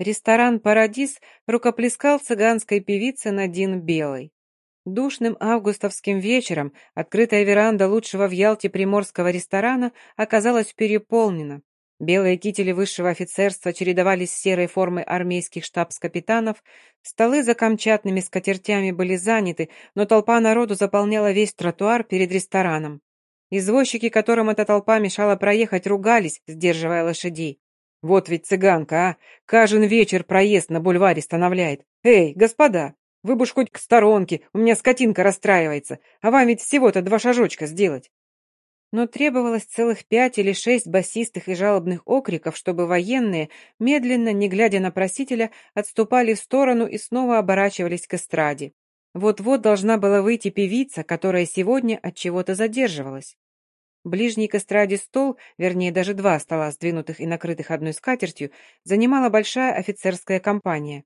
Ресторан «Парадис» рукоплескал цыганской певице Надин Белой. Душным августовским вечером открытая веранда лучшего в Ялте приморского ресторана оказалась переполнена. Белые кители высшего офицерства чередовались с серой формой армейских штабс-капитанов, столы за камчатными скатертями были заняты, но толпа народу заполняла весь тротуар перед рестораном. Извозчики, которым эта толпа мешала проехать, ругались, сдерживая лошадей. «Вот ведь цыганка, а! Каждый вечер проезд на бульваре становляет. Эй, господа, вы бы ж хоть к сторонке, у меня скотинка расстраивается, а вам ведь всего-то два шажочка сделать» но требовалось целых пять или шесть басистых и жалобных окриков, чтобы военные, медленно, не глядя на просителя, отступали в сторону и снова оборачивались к эстраде. Вот-вот должна была выйти певица, которая сегодня от чего-то задерживалась. Ближний к эстраде стол, вернее даже два стола, сдвинутых и накрытых одной скатертью, занимала большая офицерская компания.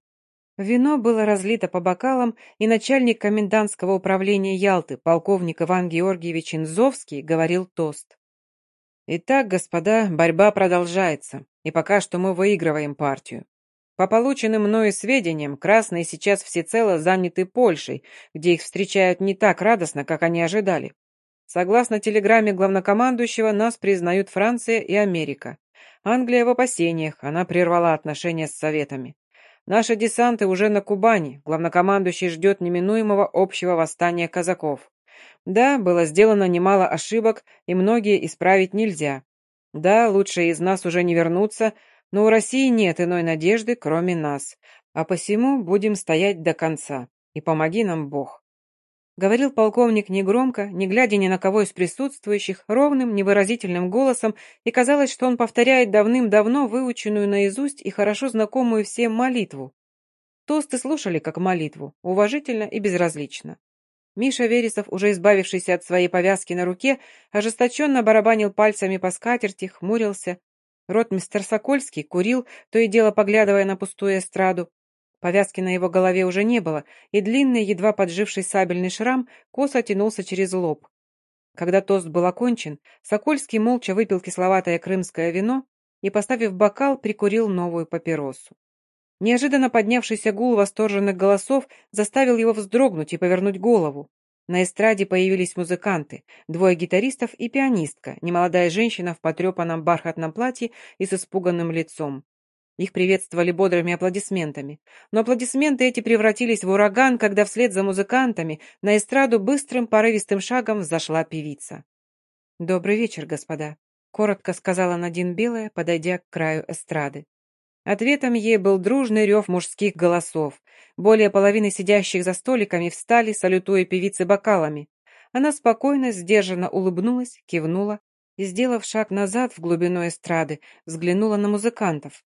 Вино было разлито по бокалам, и начальник комендантского управления Ялты, полковник Иван Георгиевич Инзовский, говорил тост. «Итак, господа, борьба продолжается, и пока что мы выигрываем партию. По полученным мною сведениям, красные сейчас всецело заняты Польшей, где их встречают не так радостно, как они ожидали. Согласно телеграмме главнокомандующего, нас признают Франция и Америка. Англия в опасениях, она прервала отношения с Советами. Наши десанты уже на Кубани. Главнокомандующий ждет неминуемого общего восстания казаков. Да, было сделано немало ошибок, и многие исправить нельзя. Да, лучшие из нас уже не вернутся, но у России нет иной надежды, кроме нас. А посему будем стоять до конца. И помоги нам Бог. Говорил полковник негромко, не глядя ни на кого из присутствующих, ровным, невыразительным голосом, и казалось, что он повторяет давным-давно выученную наизусть и хорошо знакомую всем молитву. Тосты слушали как молитву, уважительно и безразлично. Миша Вересов, уже избавившийся от своей повязки на руке, ожесточенно барабанил пальцами по скатерти, хмурился. Ротмистер Сокольский курил, то и дело поглядывая на пустую эстраду, Повязки на его голове уже не было, и длинный, едва подживший сабельный шрам косо тянулся через лоб. Когда тост был окончен, Сокольский молча выпил кисловатое крымское вино и, поставив бокал, прикурил новую папиросу. Неожиданно поднявшийся гул восторженных голосов заставил его вздрогнуть и повернуть голову. На эстраде появились музыканты, двое гитаристов и пианистка, немолодая женщина в потрепанном бархатном платье и с испуганным лицом. Их приветствовали бодрыми аплодисментами. Но аплодисменты эти превратились в ураган, когда вслед за музыкантами на эстраду быстрым порывистым шагом взошла певица. «Добрый вечер, господа», — коротко сказала Надин Белая, подойдя к краю эстрады. Ответом ей был дружный рев мужских голосов. Более половины сидящих за столиками встали, салютуя певице бокалами. Она спокойно, сдержанно улыбнулась, кивнула и, сделав шаг назад в глубину эстрады, взглянула на музыкантов.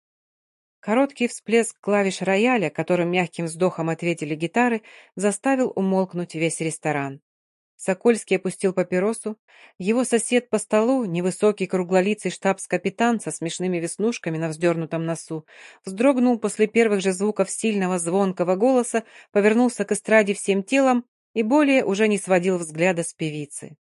Короткий всплеск клавиш рояля, которым мягким вздохом ответили гитары, заставил умолкнуть весь ресторан. Сокольский опустил папиросу. Его сосед по столу, невысокий круглолицый штабс-капитан со смешными веснушками на вздернутом носу, вздрогнул после первых же звуков сильного звонкого голоса, повернулся к эстраде всем телом и более уже не сводил взгляда с певицы.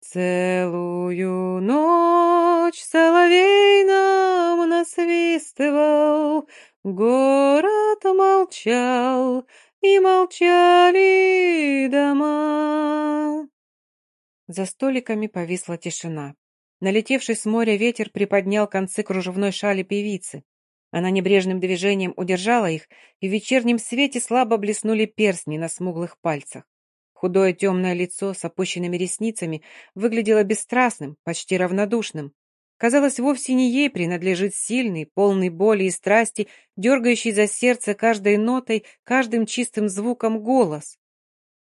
Целую ночь соловей нам насвистывал, Город молчал, и молчали дома. За столиками повисла тишина. Налетевший с моря ветер приподнял концы кружевной шали певицы. Она небрежным движением удержала их, и в вечернем свете слабо блеснули перстни на смуглых пальцах. Худое темное лицо с опущенными ресницами выглядело бесстрастным, почти равнодушным. Казалось, вовсе не ей принадлежит сильный, полный боли и страсти, дергающий за сердце каждой нотой, каждым чистым звуком голос.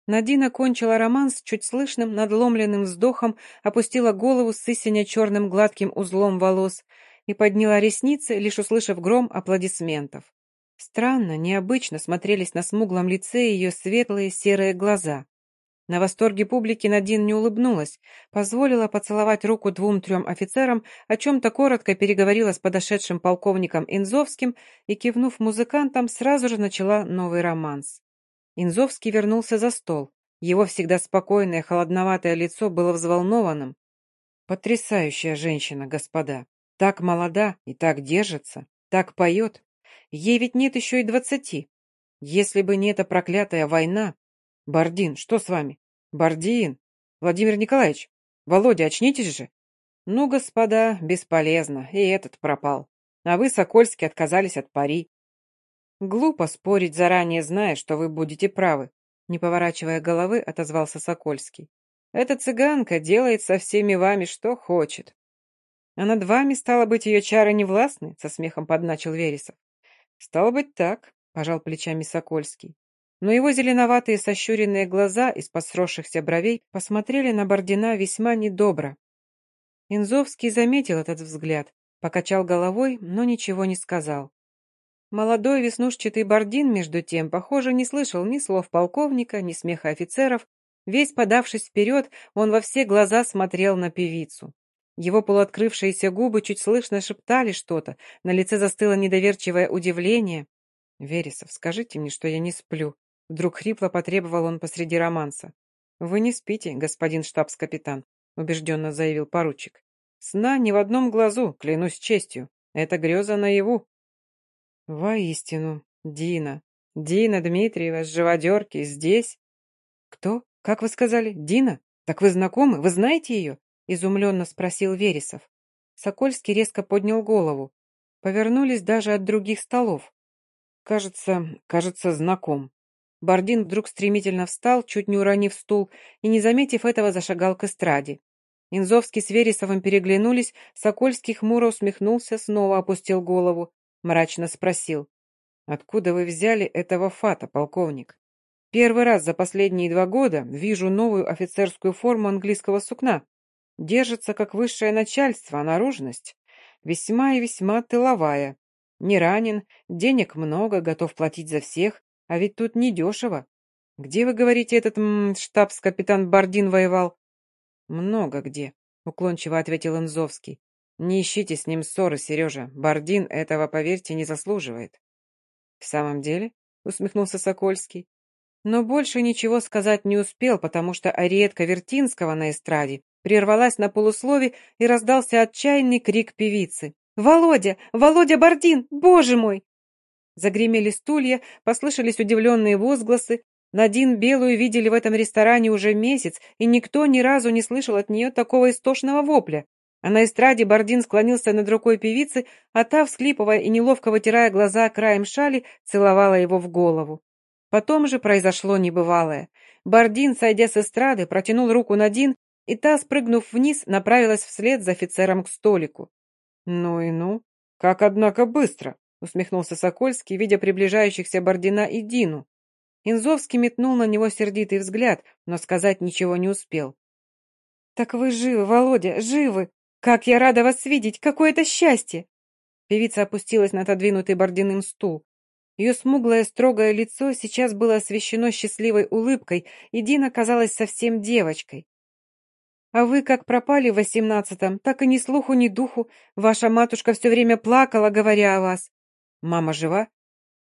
Надина кончила роман с чуть слышным, надломленным вздохом, опустила голову с истиня черным гладким узлом волос и подняла ресницы, лишь услышав гром аплодисментов. Странно, необычно смотрелись на смуглом лице ее светлые серые глаза. На восторге публики Надин не улыбнулась, позволила поцеловать руку двум-трем офицерам, о чем-то коротко переговорила с подошедшим полковником Инзовским и, кивнув музыкантам, сразу же начала новый романс. Инзовский вернулся за стол. Его всегда спокойное, холодноватое лицо было взволнованным. «Потрясающая женщина, господа! Так молода и так держится, так поет, Ей ведь нет еще и двадцати. Если бы не эта проклятая война... Бардин, что с вами? Бардин! Владимир Николаевич! Володя, очнитесь же! Ну, господа, бесполезно, и этот пропал. А вы, Сокольский, отказались от пари. Глупо спорить, заранее зная, что вы будете правы. Не поворачивая головы, отозвался Сокольский. Эта цыганка делает со всеми вами что хочет. А над вами, стало быть, ее чары не властны? Со смехом подначил Вересов. Стало быть, так, пожал плечами Сокольский. Но его зеленоватые сощуренные глаза из-под сросшихся бровей посмотрели на Бордина весьма недобро. Инзовский заметил этот взгляд, покачал головой, но ничего не сказал. Молодой веснушчатый Бордин, между тем, похоже, не слышал ни слов полковника, ни смеха офицеров. Весь подавшись вперед, он во все глаза смотрел на певицу. Его полуоткрывшиеся губы чуть слышно шептали что-то, на лице застыло недоверчивое удивление. «Вересов, скажите мне, что я не сплю», — вдруг хрипло потребовал он посреди романса. «Вы не спите, господин штабс-капитан», — убежденно заявил поручик. «Сна ни в одном глазу, клянусь честью. Это греза наяву». «Воистину, Дина. Дина Дмитриева с живодерки здесь?» «Кто? Как вы сказали? Дина? Так вы знакомы? Вы знаете ее?» — изумленно спросил Вересов. Сокольский резко поднял голову. Повернулись даже от других столов. «Кажется, кажется, знаком». Бардин вдруг стремительно встал, чуть не уронив стул, и, не заметив этого, зашагал к эстраде. Инзовский с Вересовым переглянулись, Сокольский хмуро усмехнулся, снова опустил голову, мрачно спросил. «Откуда вы взяли этого фата, полковник?» «Первый раз за последние два года вижу новую офицерскую форму английского сукна. Держится как высшее начальство, а наружность весьма и весьма тыловая. Не ранен, денег много, готов платить за всех, а ведь тут недешево. Где, вы говорите, этот штабс-капитан Бардин воевал?» «Много где», — уклончиво ответил Инзовский. «Не ищите с ним ссоры, Сережа. Бардин этого, поверьте, не заслуживает». «В самом деле?» — усмехнулся Сокольский. Но больше ничего сказать не успел, потому что ариетка Вертинского на эстраде прервалась на полуслове и раздался отчаянный крик певицы. «Володя! Володя Бардин! Боже мой!» Загремели стулья, послышались удивленные возгласы, Надин Белую видели в этом ресторане уже месяц, и никто ни разу не слышал от нее такого истошного вопля. А на эстраде Бардин склонился над рукой певицы, а та, всхлипывая и неловко вытирая глаза краем шали, целовала его в голову. Потом же произошло небывалое. Бардин, сойдя с эстрады, протянул руку Надин, и та, спрыгнув вниз, направилась вслед за офицером к столику. «Ну и ну! Как, однако, быстро!» — усмехнулся Сокольский, видя приближающихся Бардина и Дину. Инзовский метнул на него сердитый взгляд, но сказать ничего не успел. «Так вы живы, Володя, живы! Как я рада вас видеть! Какое это счастье!» Певица опустилась на отодвинутый бординым стул. Ее смуглое строгое лицо сейчас было освещено счастливой улыбкой, и Дина казалась совсем девочкой. «А вы как пропали в восемнадцатом, так и ни слуху, ни духу. Ваша матушка все время плакала, говоря о вас. Мама жива?»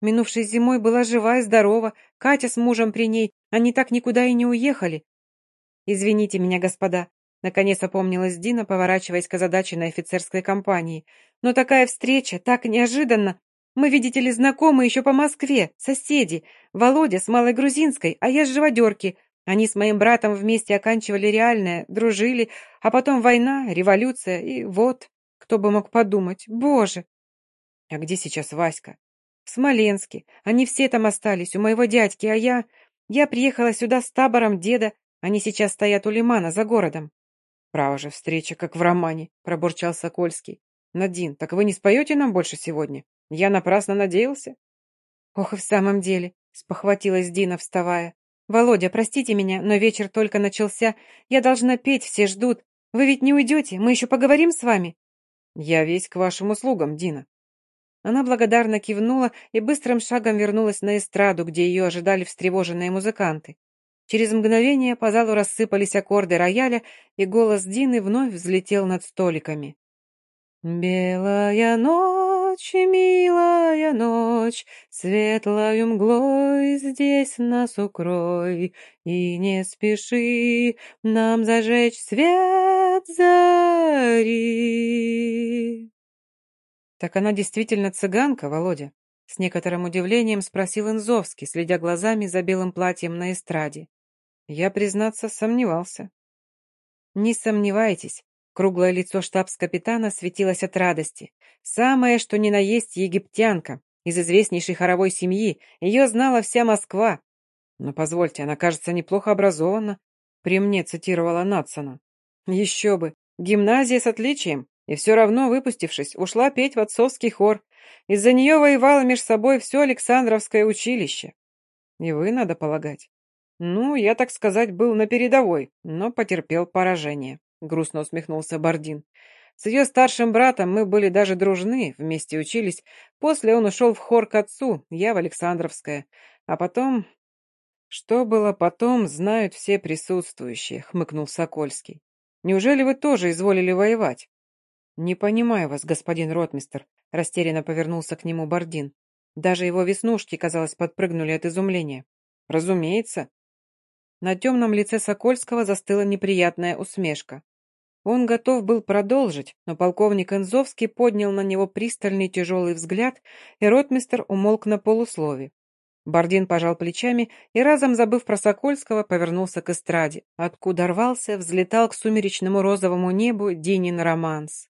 Минувшей зимой была жива и здорова, Катя с мужем при ней, они так никуда и не уехали. Извините меня, господа, наконец опомнилась Дина, поворачиваясь к озадаченной офицерской компании. Но такая встреча, так неожиданно. Мы, видите ли, знакомы еще по Москве, соседи. Володя с Малой Грузинской, а я с Живодерки. Они с моим братом вместе оканчивали реальное, дружили, а потом война, революция, и вот, кто бы мог подумать, боже! А где сейчас Васька? В Смоленске. Они все там остались, у моего дядьки, а я... Я приехала сюда с табором деда. Они сейчас стоят у лимана, за городом. Право же, встреча, как в романе, пробурчал Сокольский. Надин, так вы не споете нам больше сегодня? Я напрасно надеялся. Ох, и в самом деле, спохватилась Дина, вставая. Володя, простите меня, но вечер только начался. Я должна петь, все ждут. Вы ведь не уйдете, мы еще поговорим с вами. Я весь к вашим услугам, Дина. Она благодарно кивнула и быстрым шагом вернулась на эстраду, где ее ожидали встревоженные музыканты. Через мгновение по залу рассыпались аккорды рояля, и голос Дины вновь взлетел над столиками. «Белая ночь, милая ночь, светлою мглой здесь нас укрой, и не спеши нам зажечь свет зари». «Так она действительно цыганка, Володя», С некоторым удивлением спросил Инзовский, следя глазами за белым платьем на эстраде. Я, признаться, сомневался. Не сомневайтесь, круглое лицо штабс-капитана светилось от радости. Самое, что ни на есть египтянка, из известнейшей хоровой семьи, ее знала вся Москва. Но позвольте, она, кажется, неплохо образована, при мне цитировала Натсона. Еще бы, гимназия с отличием, и все равно, выпустившись, ушла петь в отцовский хор. Из-за нее воевало меж собой все Александровское училище. И вы, надо полагать. «Ну, я, так сказать, был на передовой, но потерпел поражение», — грустно усмехнулся Бардин. «С ее старшим братом мы были даже дружны, вместе учились. После он ушел в хор к отцу, я в Александровское. А потом...» «Что было потом, знают все присутствующие», — хмыкнул Сокольский. «Неужели вы тоже изволили воевать?» «Не понимаю вас, господин ротмистер», — растерянно повернулся к нему Бардин. Даже его веснушки, казалось, подпрыгнули от изумления. «Разумеется», на темном лице Сокольского застыла неприятная усмешка. Он готов был продолжить, но полковник Энзовский поднял на него пристальный тяжелый взгляд, и ротмистер умолк на полуслове. Бардин пожал плечами и, разом забыв про Сокольского, повернулся к эстраде, откуда рвался, взлетал к сумеречному розовому небу Динин романс.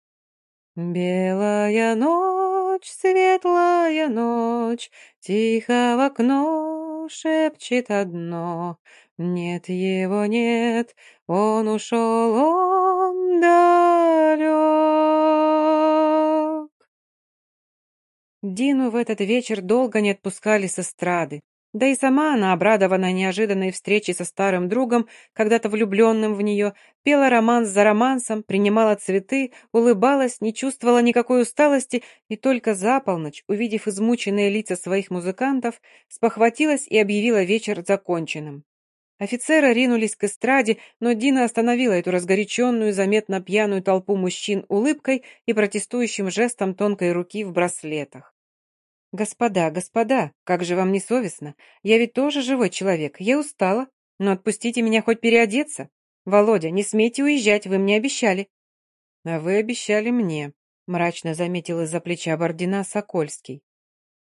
«Белая ночь, светлая ночь, тихо в окно шепчет одно, нет его нет, он ушел, он далек. Дину в этот вечер долго не отпускали с эстрады. Да и сама она, обрадованная неожиданной встречей со старым другом, когда-то влюбленным в нее, пела романс за романсом, принимала цветы, улыбалась, не чувствовала никакой усталости и только за полночь, увидев измученные лица своих музыкантов, спохватилась и объявила вечер законченным. Офицеры ринулись к эстраде, но Дина остановила эту разгоряченную, заметно пьяную толпу мужчин улыбкой и протестующим жестом тонкой руки в браслетах. «Господа, господа, как же вам не совестно? Я ведь тоже живой человек, я устала. Но отпустите меня хоть переодеться. Володя, не смейте уезжать, вы мне обещали». «А вы обещали мне», — мрачно заметил из-за плеча Бордина Сокольский.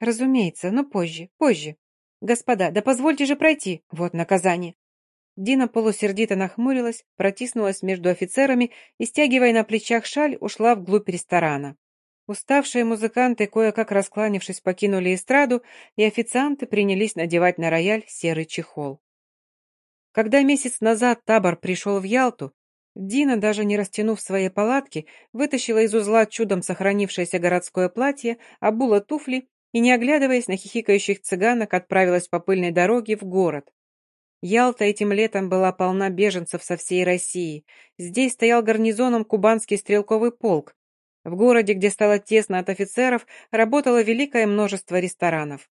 «Разумеется, но позже, позже. Господа, да позвольте же пройти, вот наказание». Дина полусердито нахмурилась, протиснулась между офицерами и, стягивая на плечах шаль, ушла вглубь ресторана. Уставшие музыканты, кое-как раскланившись, покинули эстраду, и официанты принялись надевать на рояль серый чехол. Когда месяц назад табор пришел в Ялту, Дина, даже не растянув свои палатки, вытащила из узла чудом сохранившееся городское платье, обула туфли и, не оглядываясь на хихикающих цыганок, отправилась по пыльной дороге в город. Ялта этим летом была полна беженцев со всей России. Здесь стоял гарнизоном кубанский стрелковый полк. В городе, где стало тесно от офицеров, работало великое множество ресторанов.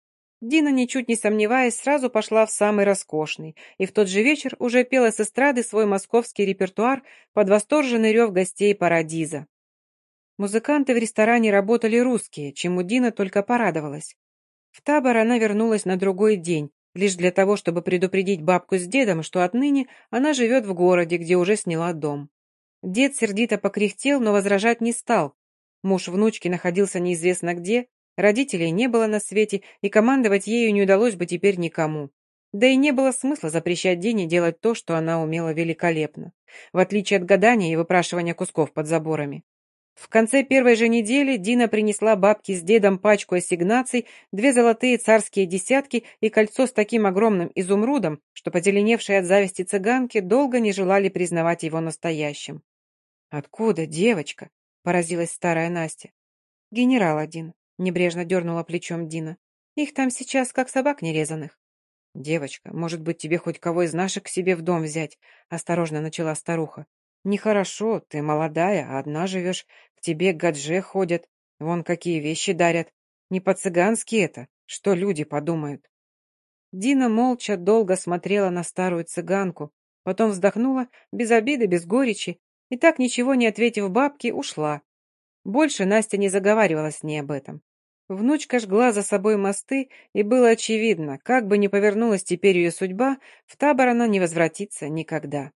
Дина, ничуть не сомневаясь, сразу пошла в самый роскошный, и в тот же вечер уже пела с эстрады свой московский репертуар под восторженный рев гостей Парадиза. Музыканты в ресторане работали русские, чему Дина только порадовалась. В табор она вернулась на другой день, лишь для того, чтобы предупредить бабку с дедом, что отныне она живет в городе, где уже сняла дом. Дед сердито покряхтел, но возражать не стал. Муж внучки находился неизвестно где, родителей не было на свете, и командовать ею не удалось бы теперь никому. Да и не было смысла запрещать Дине делать то, что она умела великолепно, в отличие от гадания и выпрашивания кусков под заборами. В конце первой же недели Дина принесла бабке с дедом пачку ассигнаций, две золотые царские десятки и кольцо с таким огромным изумрудом, что позеленевшие от зависти цыганки долго не желали признавать его настоящим. «Откуда, девочка?» — поразилась старая Настя. «Генерал один», — небрежно дернула плечом Дина. «Их там сейчас как собак нерезанных». «Девочка, может быть, тебе хоть кого из наших к себе в дом взять?» — осторожно начала старуха. «Нехорошо, ты молодая, а одна живешь, к тебе гадже ходят, вон какие вещи дарят. Не по-цыгански это, что люди подумают». Дина молча долго смотрела на старую цыганку, потом вздохнула, без обиды, без горечи, и так, ничего не ответив бабке, ушла. Больше Настя не заговаривала с ней об этом. Внучка жгла за собой мосты, и было очевидно, как бы ни повернулась теперь ее судьба, в табор она не возвратится никогда.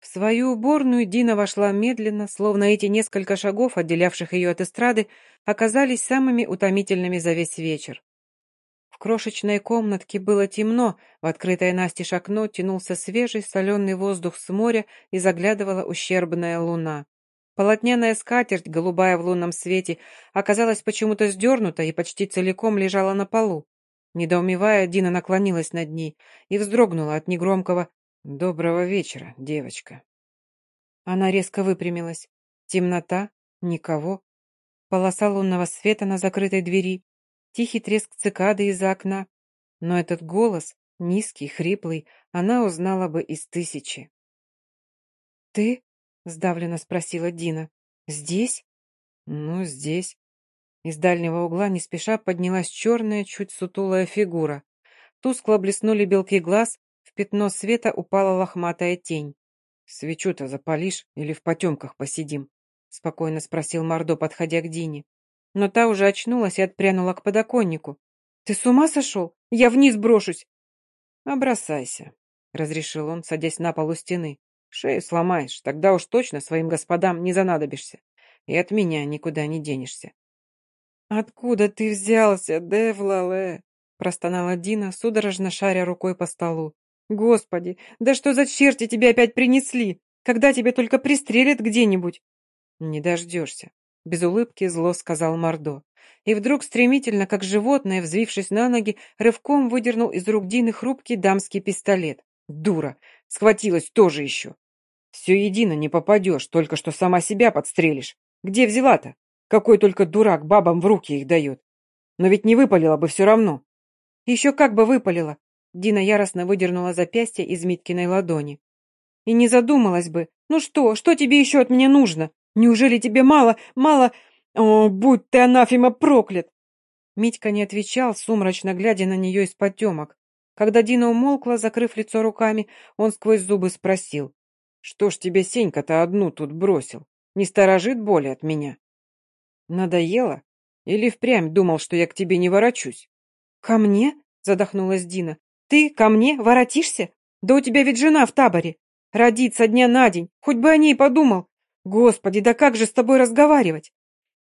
В свою уборную Дина вошла медленно, словно эти несколько шагов, отделявших ее от эстрады, оказались самыми утомительными за весь вечер. В крошечной комнатке было темно, в открытое настежь окно тянулся свежий соленый воздух с моря и заглядывала ущербная луна. Полотняная скатерть, голубая в лунном свете, оказалась почему-то сдернута и почти целиком лежала на полу. Недоумевая, Дина наклонилась над ней и вздрогнула от негромкого «Доброго вечера, девочка». Она резко выпрямилась. Темнота, никого. Полоса лунного света на закрытой двери, тихий треск цикады из-за окна. Но этот голос, низкий, хриплый, она узнала бы из тысячи. «Ты?» — сдавленно спросила Дина. «Здесь?» «Ну, здесь». Из дальнего угла не спеша поднялась черная, чуть сутулая фигура. Тускло блеснули белки глаз, пятно света упала лохматая тень. «Свечу-то запалишь или в потемках посидим?» — спокойно спросил Мордо, подходя к Дине. Но та уже очнулась и отпрянула к подоконнику. «Ты с ума сошел? Я вниз брошусь!» «Обросайся», — разрешил он, садясь на полу стены. «Шею сломаешь, тогда уж точно своим господам не занадобишься. И от меня никуда не денешься». «Откуда ты взялся, Девлале?» — простонала Дина, судорожно шаря рукой по столу. Господи, да что за черти тебе опять принесли? Когда тебя только пристрелят где-нибудь? Не дождешься. Без улыбки зло сказал Мордо. И вдруг стремительно, как животное, взвившись на ноги, рывком выдернул из рук Дины хрупкий дамский пистолет. Дура! Схватилась тоже еще. Все едино не попадешь, только что сама себя подстрелишь. Где взяла-то? Какой только дурак бабам в руки их дает. Но ведь не выпалила бы все равно. Еще как бы выпалила. Дина яростно выдернула запястье из Миткиной ладони. «И не задумалась бы. Ну что, что тебе еще от меня нужно? Неужели тебе мало, мало... О, будь ты анафема проклят!» Митька не отвечал, сумрачно глядя на нее из потемок. Когда Дина умолкла, закрыв лицо руками, он сквозь зубы спросил. «Что ж тебе Сенька-то одну тут бросил? Не сторожит боли от меня?» «Надоело? Или впрямь думал, что я к тебе не ворочусь?» «Ко мне?» — задохнулась Дина. Ты ко мне воротишься? Да у тебя ведь жена в таборе. Родится дня на день. Хоть бы о ней подумал. Господи, да как же с тобой разговаривать?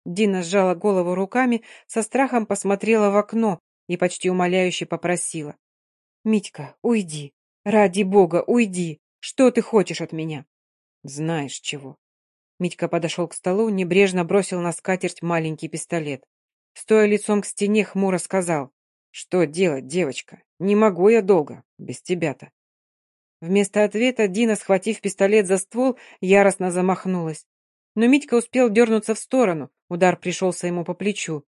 Дина сжала голову руками, со страхом посмотрела в окно и почти умоляюще попросила. «Митька, уйди. Ради бога, уйди. Что ты хочешь от меня?» «Знаешь чего». Митька подошел к столу, небрежно бросил на скатерть маленький пистолет. Стоя лицом к стене, хмуро сказал. «Что делать, девочка? Не могу я долго, без тебя-то». Вместо ответа Дина, схватив пистолет за ствол, яростно замахнулась. Но Митька успел дернуться в сторону, удар пришелся ему по плечу.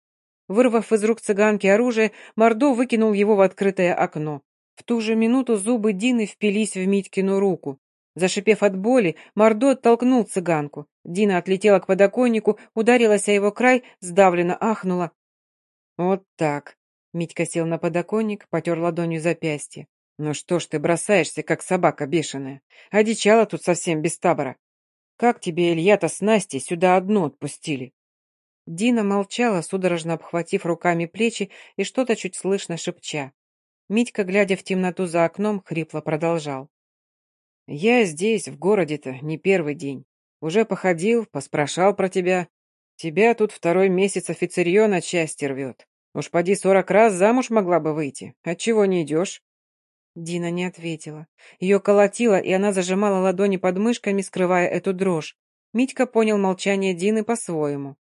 Вырвав из рук цыганки оружие, Мордо выкинул его в открытое окно. В ту же минуту зубы Дины впились в Митькину руку. Зашипев от боли, Мордо оттолкнул цыганку. Дина отлетела к подоконнику, ударилась о его край, сдавленно ахнула. «Вот так», Митька сел на подоконник, потер ладонью запястье. «Ну что ж ты бросаешься, как собака бешеная? Одичала тут совсем без табора. Как тебе Илья-то с Настей сюда одну отпустили?» Дина молчала, судорожно обхватив руками плечи и что-то чуть слышно шепча. Митька, глядя в темноту за окном, хрипло продолжал. «Я здесь, в городе-то, не первый день. Уже походил, поспрашал про тебя. Тебя тут второй месяц офицерье на части рвет. Уж поди сорок раз замуж могла бы выйти. Отчего не идешь?» Дина не ответила. Ее колотило, и она зажимала ладони под мышками, скрывая эту дрожь. Митька понял молчание Дины по-своему.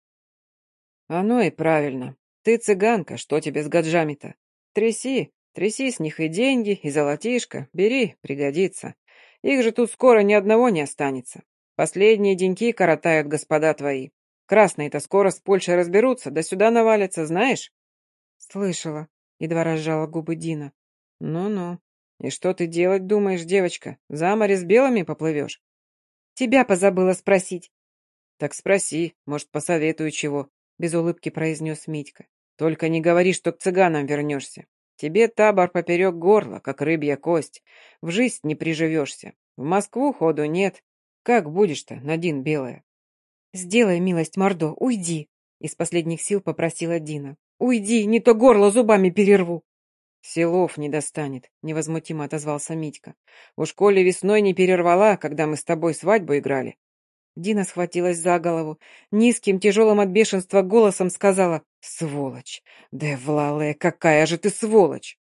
«Оно и правильно. Ты цыганка, что тебе с гаджами-то? Тряси, тряси с них и деньги, и золотишко. Бери, пригодится. Их же тут скоро ни одного не останется. Последние деньки коротают господа твои. Красные-то скоро с Польшей разберутся, да сюда навалятся, знаешь?» «Слышала», — едва разжала губы Дина. «Ну-ну. И что ты делать думаешь, девочка? За море с белыми поплывешь?» «Тебя позабыла спросить». «Так спроси, может, посоветую чего», — без улыбки произнес Митька. «Только не говори, что к цыганам вернешься. Тебе табор поперек горла, как рыбья кость. В жизнь не приживешься. В Москву ходу нет. Как будешь-то, Надин Белая?» «Сделай милость, Мордо, уйди», — из последних сил попросила Дина. «Уйди, не то горло зубами перерву!» Селов не достанет, невозмутимо отозвался Митька. У школе весной не перервала, когда мы с тобой свадьбу играли. Дина схватилась за голову. Низким, тяжелым от бешенства голосом сказала «Сволочь! Девлале, какая же ты сволочь!»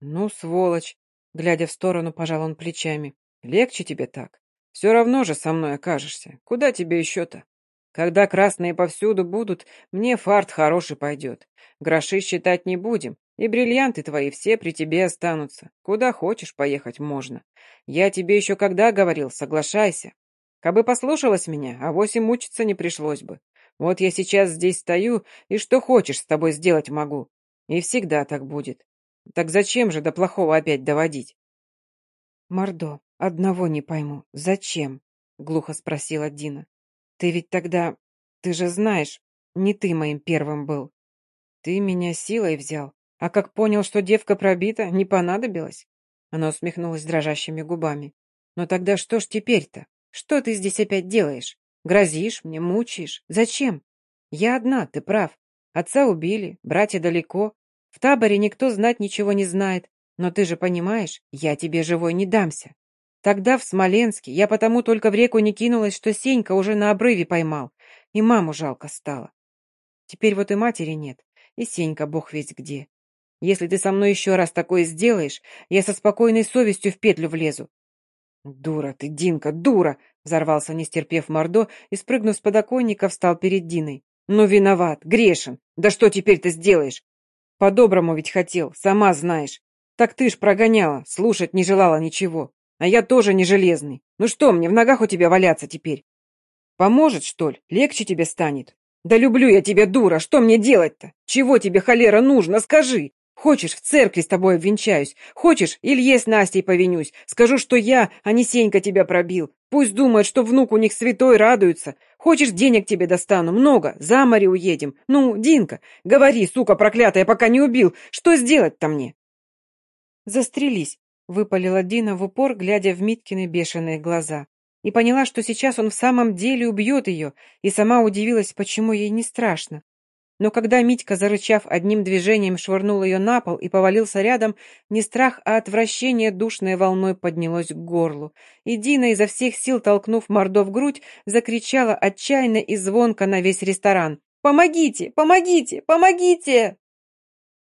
«Ну, сволочь!» Глядя в сторону, пожал он плечами. «Легче тебе так. Все равно же со мной окажешься. Куда тебе еще-то? Когда красные повсюду будут, мне фарт хороший пойдет. Гроши считать не будем, и бриллианты твои все при тебе останутся. Куда хочешь поехать можно. Я тебе еще когда говорил, соглашайся. Кабы послушалась меня, а восемь мучиться не пришлось бы. Вот я сейчас здесь стою, и что хочешь с тобой сделать могу. И всегда так будет. Так зачем же до плохого опять доводить? Мордо, одного не пойму. Зачем? Глухо спросила Дина. Ты ведь тогда... Ты же знаешь, не ты моим первым был. Ты меня силой взял. А как понял, что девка пробита, не понадобилось? Она усмехнулась дрожащими губами. Но тогда что ж теперь-то? Что ты здесь опять делаешь? Грозишь мне, мучаешь? Зачем? Я одна, ты прав. Отца убили, братья далеко. В таборе никто знать ничего не знает. Но ты же понимаешь, я тебе живой не дамся. Тогда в Смоленске я потому только в реку не кинулась, что Сенька уже на обрыве поймал, и маму жалко стало. Теперь вот и матери нет, и Сенька бог весь где. Если ты со мной еще раз такое сделаешь, я со спокойной совестью в петлю влезу. «Дура ты, Динка, дура!» — взорвался, не стерпев Мордо, и, спрыгнув с подоконника, встал перед Диной. «Ну, виноват, грешен! Да что теперь ты сделаешь? По-доброму ведь хотел, сама знаешь. Так ты ж прогоняла, слушать не желала ничего. А я тоже не железный. Ну что мне, в ногах у тебя валяться теперь? Поможет, что ли? Легче тебе станет? Да люблю я тебя, дура, что мне делать-то? Чего тебе, холера, нужно, скажи? Хочешь, в церкви с тобой обвенчаюсь? Хочешь, Илье с Настей повинюсь? Скажу, что я, а не Сенька тебя пробил. Пусть думают, что внук у них святой радуется. Хочешь, денег тебе достану? Много. За море уедем. Ну, Динка, говори, сука проклятая, пока не убил. Что сделать-то мне? Застрелись. Выпалила Дина в упор, глядя в Миткины бешеные глаза. И поняла, что сейчас он в самом деле убьет ее, и сама удивилась, почему ей не страшно. Но когда Митька, зарычав одним движением, швырнул ее на пол и повалился рядом, не страх, а отвращение душной волной поднялось к горлу. И Дина, изо всех сил толкнув Мордо в грудь, закричала отчаянно и звонко на весь ресторан. «Помогите! Помогите! Помогите!»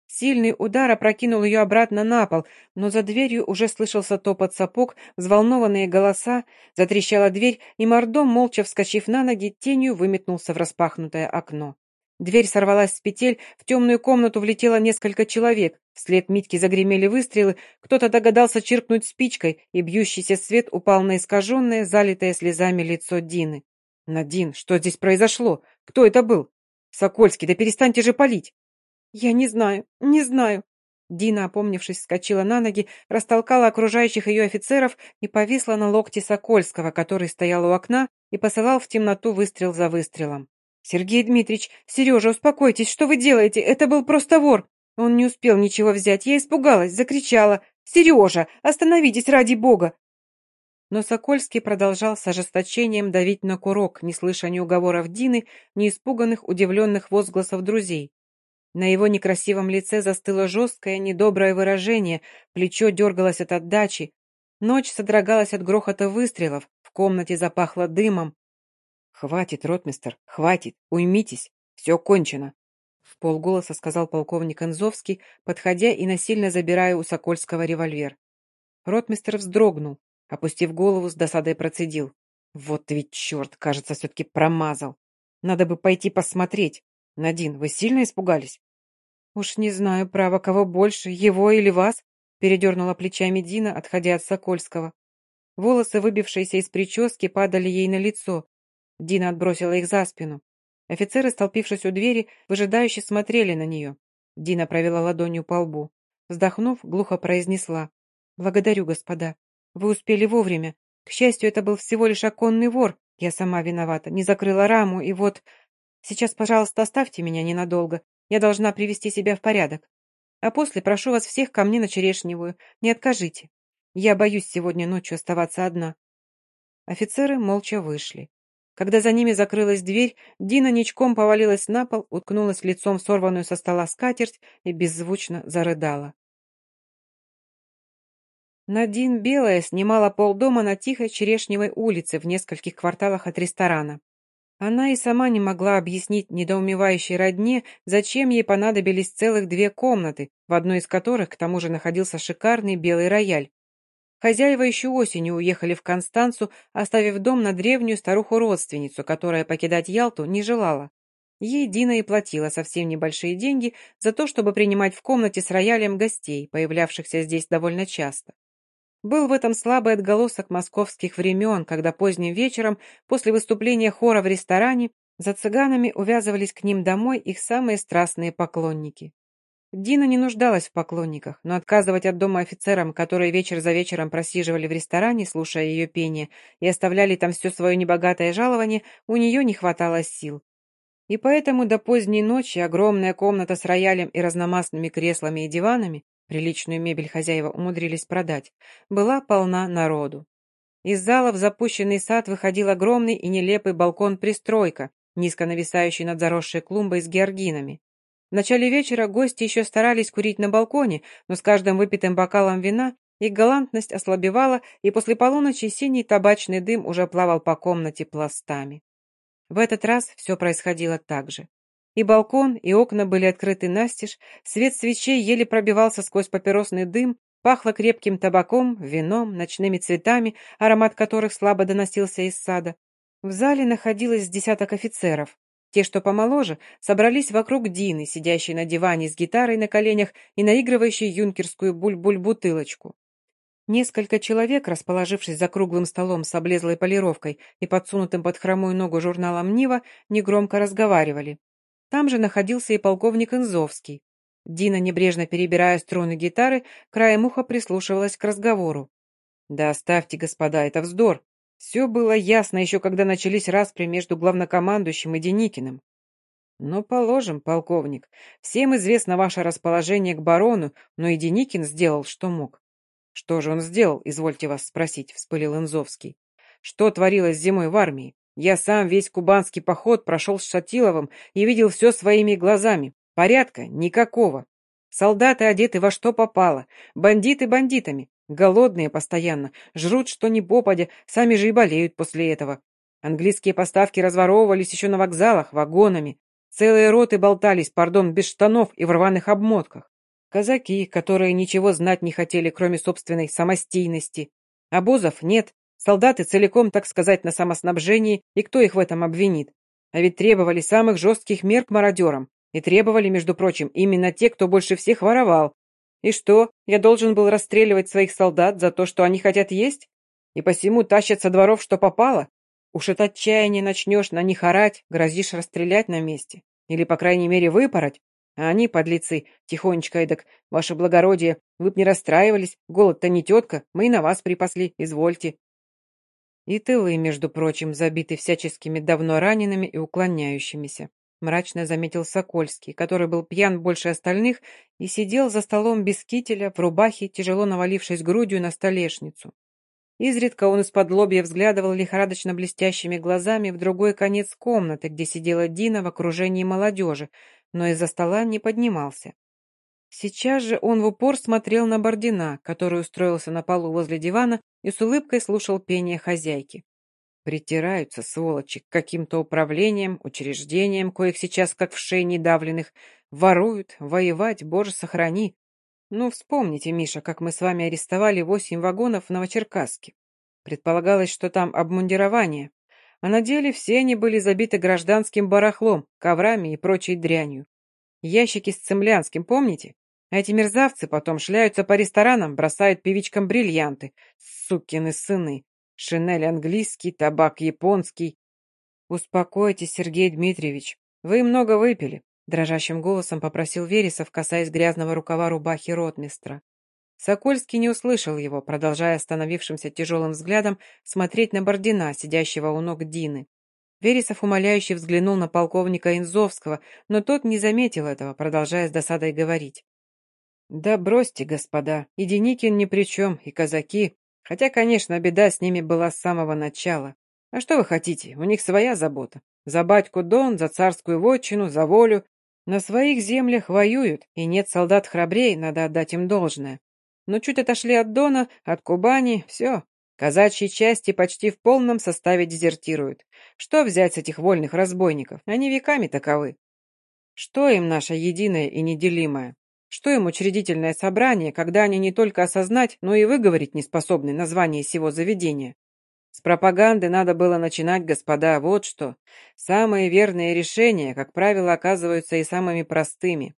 Сильный удар опрокинул ее обратно на пол, но за дверью уже слышался топот сапог, взволнованные голоса, затрещала дверь, и Мордом, молча вскочив на ноги, тенью выметнулся в распахнутое окно. Дверь сорвалась с петель, в темную комнату влетело несколько человек, вслед Митьки загремели выстрелы, кто-то догадался чиркнуть спичкой, и бьющийся свет упал на искаженное, залитое слезами лицо Дины. «Надин, что здесь произошло? Кто это был? Сокольский, да перестаньте же палить!» «Я не знаю, не знаю». Дина, опомнившись, вскочила на ноги, растолкала окружающих ее офицеров и повисла на локте Сокольского, который стоял у окна и посылал в темноту выстрел за выстрелом. «Сергей Дмитриевич, Сережа, успокойтесь, что вы делаете? Это был просто вор!» Он не успел ничего взять, я испугалась, закричала. «Сережа, остановитесь ради бога!» Но Сокольский продолжал с ожесточением давить на курок, не слыша ни уговоров Дины, ни испуганных, удивленных возгласов друзей. На его некрасивом лице застыло жесткое, недоброе выражение, плечо дергалось от отдачи. Ночь содрогалась от грохота выстрелов, в комнате запахло дымом. «Хватит, ротмистер, хватит, уймитесь, все кончено», в полголоса сказал полковник Анзовский, подходя и насильно забирая у Сокольского револьвер. Ротмистер вздрогнул, опустив голову, с досадой процедил. «Вот ведь черт, кажется, все-таки промазал. Надо бы пойти посмотреть. Надин, вы сильно испугались?» «Уж не знаю, право, кого больше, его или вас?» передернула плечами Дина, отходя от Сокольского. Волосы, выбившиеся из прически, падали ей на лицо. Дина отбросила их за спину. Офицеры, столпившись у двери, выжидающе смотрели на нее. Дина провела ладонью по лбу. Вздохнув, глухо произнесла. «Благодарю, господа. Вы успели вовремя. К счастью, это был всего лишь оконный вор. Я сама виновата. Не закрыла раму, и вот... Сейчас, пожалуйста, оставьте меня ненадолго. Я должна привести себя в порядок. А после прошу вас всех ко мне на Черешневую. Не откажите. Я боюсь сегодня ночью оставаться одна». Офицеры молча вышли. Когда за ними закрылась дверь, Дина ничком повалилась на пол, уткнулась лицом в сорванную со стола скатерть и беззвучно зарыдала. Надин Белая снимала полдома на тихой Черешневой улице в нескольких кварталах от ресторана. Она и сама не могла объяснить недоумевающей родне, зачем ей понадобились целых две комнаты, в одной из которых к тому же находился шикарный белый рояль. Хозяева еще осенью уехали в Констанцу, оставив дом на древнюю старуху-родственницу, которая покидать Ялту не желала. Ей Дина и платила совсем небольшие деньги за то, чтобы принимать в комнате с роялем гостей, появлявшихся здесь довольно часто. Был в этом слабый отголосок московских времен, когда поздним вечером, после выступления хора в ресторане, за цыганами увязывались к ним домой их самые страстные поклонники. Дина не нуждалась в поклонниках, но отказывать от дома офицерам, которые вечер за вечером просиживали в ресторане, слушая ее пение, и оставляли там все свое небогатое жалование, у нее не хватало сил. И поэтому до поздней ночи огромная комната с роялем и разномастными креслами и диванами приличную мебель хозяева умудрились продать, была полна народу. Из зала в запущенный сад выходил огромный и нелепый балкон-пристройка, низко нависающий над заросшей клумбой с георгинами. В начале вечера гости еще старались курить на балконе, но с каждым выпитым бокалом вина их галантность ослабевала, и после полуночи синий табачный дым уже плавал по комнате пластами. В этот раз все происходило так же. И балкон, и окна были открыты настежь, свет свечей еле пробивался сквозь папиросный дым, пахло крепким табаком, вином, ночными цветами, аромат которых слабо доносился из сада. В зале находилось десяток офицеров. Те, что помоложе, собрались вокруг Дины, сидящей на диване с гитарой на коленях и наигрывающей юнкерскую буль-буль-бутылочку. Несколько человек, расположившись за круглым столом с облезлой полировкой и подсунутым под хромую ногу журналом «Нива», негромко разговаривали. Там же находился и полковник Инзовский. Дина, небрежно перебирая струны гитары, краем уха прислушивалась к разговору. «Да оставьте, господа, это вздор. Все было ясно еще, когда начались распри между главнокомандующим и Деникиным. «Ну, положим, полковник, всем известно ваше расположение к барону, но и Деникин сделал, что мог». «Что же он сделал, извольте вас спросить», — вспылил Инзовский. «Что творилось зимой в армии? Я сам весь кубанский поход прошел с Шатиловым и видел все своими глазами. Порядка никакого. Солдаты одеты во что попало, бандиты бандитами, голодные постоянно, жрут что ни попадя, сами же и болеют после этого. Английские поставки разворовывались еще на вокзалах, вагонами. Целые роты болтались, пардон, без штанов и в рваных обмотках. Казаки, которые ничего знать не хотели, кроме собственной самостийности. Обозов нет, Солдаты целиком, так сказать, на самоснабжении, и кто их в этом обвинит? А ведь требовали самых жестких мер к мародерам. И требовали, между прочим, именно те, кто больше всех воровал. И что, я должен был расстреливать своих солдат за то, что они хотят есть? И посему тащат со дворов, что попало? Уж от отчаяния начнешь на них орать, грозишь расстрелять на месте. Или, по крайней мере, выпороть. А они, подлецы, тихонечко эдак, ваше благородие, вы б не расстраивались, голод-то не тетка, мы и на вас припасли, извольте. И тылы, между прочим, забиты всяческими давно ранеными и уклоняющимися. Мрачно заметил Сокольский, который был пьян больше остальных и сидел за столом без кителя, в рубахе, тяжело навалившись грудью на столешницу. Изредка он из-под лобья взглядывал лихорадочно блестящими глазами в другой конец комнаты, где сидела Дина в окружении молодежи, но из-за стола не поднимался. Сейчас же он в упор смотрел на Бордина, который устроился на полу возле дивана и с улыбкой слушал пение хозяйки. Притираются, сволочи, к каким-то управлениям, учреждениям, коих сейчас как в шее недавленных, воруют, воевать, боже, сохрани. Ну, вспомните, Миша, как мы с вами арестовали восемь вагонов в Новочеркасске. Предполагалось, что там обмундирование, а на деле все они были забиты гражданским барахлом, коврами и прочей дрянью. Ящики с цемлянским, помните? эти мерзавцы потом шляются по ресторанам, бросают певичкам бриллианты. Сукины сыны. Шинель английский, табак японский. Успокойтесь, Сергей Дмитриевич. Вы много выпили. Дрожащим голосом попросил Вересов, касаясь грязного рукава рубахи ротмистра. Сокольский не услышал его, продолжая остановившимся тяжелым взглядом смотреть на Бордина, сидящего у ног Дины. Вересов умоляюще взглянул на полковника Инзовского, но тот не заметил этого, продолжая с досадой говорить. «Да бросьте, господа, и Деникин ни при чем, и казаки. Хотя, конечно, беда с ними была с самого начала. А что вы хотите, у них своя забота. За батьку Дон, за царскую вотчину, за волю. На своих землях воюют, и нет солдат храбрее, надо отдать им должное. но чуть отошли от Дона, от Кубани, все. Казачьи части почти в полном составе дезертируют. Что взять с этих вольных разбойников? Они веками таковы. Что им наше единое и неделимое? Что им учредительное собрание, когда они не только осознать, но и выговорить не способны название сего заведения? С пропаганды надо было начинать, господа, вот что. Самые верные решения, как правило, оказываются и самыми простыми.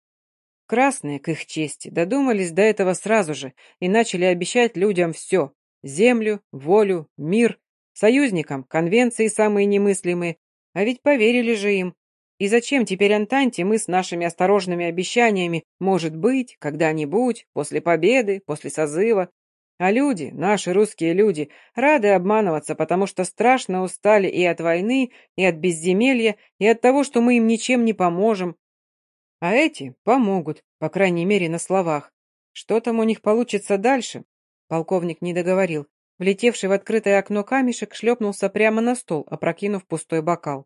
Красные, к их чести, додумались до этого сразу же и начали обещать людям все – землю, волю, мир, союзникам, конвенции самые немыслимые, а ведь поверили же им. И зачем теперь Антанте мы с нашими осторожными обещаниями «может быть», «когда-нибудь», «после победы», «после созыва»? А люди, наши русские люди, рады обманываться, потому что страшно устали и от войны, и от безземелья, и от того, что мы им ничем не поможем, а эти помогут, по крайней мере, на словах. Что там у них получится дальше? Полковник не договорил. Влетевший в открытое окно камешек шлепнулся прямо на стол, опрокинув пустой бокал.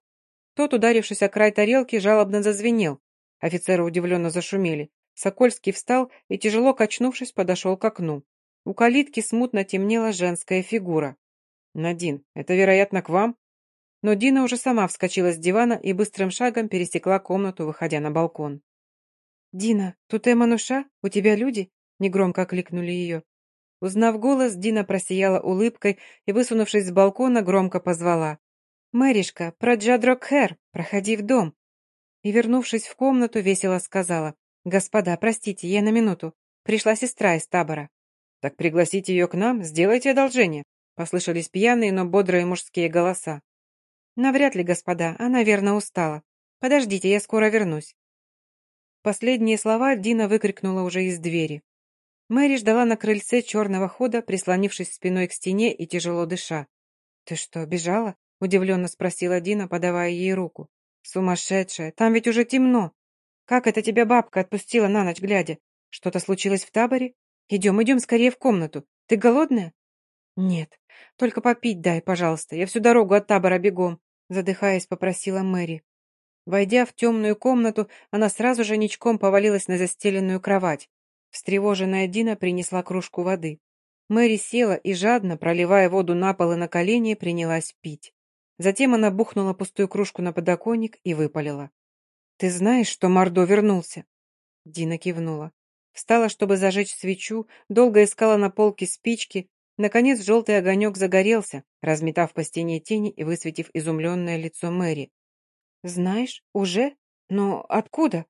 Тот, ударившись о край тарелки, жалобно зазвенел. Офицеры удивленно зашумели. Сокольский встал и, тяжело качнувшись, подошел к окну. У калитки смутно темнела женская фигура. «Надин, это, вероятно, к вам?» Но Дина уже сама вскочила с дивана и быстрым шагом пересекла комнату, выходя на балкон. «Дина, тут Эмма Нуша? У тебя люди?» — негромко окликнули ее. Узнав голос, Дина просияла улыбкой и, высунувшись с балкона, громко позвала. «Мэришка, Праджадрокхер, проходи в дом!» И, вернувшись в комнату, весело сказала. «Господа, простите, я на минуту. Пришла сестра из табора». «Так пригласите ее к нам, сделайте одолжение», — послышались пьяные, но бодрые мужские голоса. «Навряд ли, господа, она верно устала. Подождите, я скоро вернусь». Последние слова Дина выкрикнула уже из двери. Мэри ждала на крыльце черного хода, прислонившись спиной к стене и тяжело дыша. «Ты что, бежала?» — удивленно спросила Дина, подавая ей руку. «Сумасшедшая! Там ведь уже темно! Как это тебя бабка отпустила на ночь глядя? Что-то случилось в таборе? Идем, идем скорее в комнату. Ты голодная?» «Нет, только попить дай, пожалуйста. Я всю дорогу от табора бегом», — задыхаясь, попросила Мэри. Войдя в темную комнату, она сразу же ничком повалилась на застеленную кровать. Встревоженная Дина принесла кружку воды. Мэри села и, жадно, проливая воду на пол и на колени, принялась пить. Затем она бухнула пустую кружку на подоконник и выпалила. «Ты знаешь, что Мордо вернулся?» Дина кивнула. Встала, чтобы зажечь свечу, долго искала на полке спички, Наконец желтый огонек загорелся, разметав по стене тени и высветив изумленное лицо Мэри. «Знаешь, уже? Но откуда?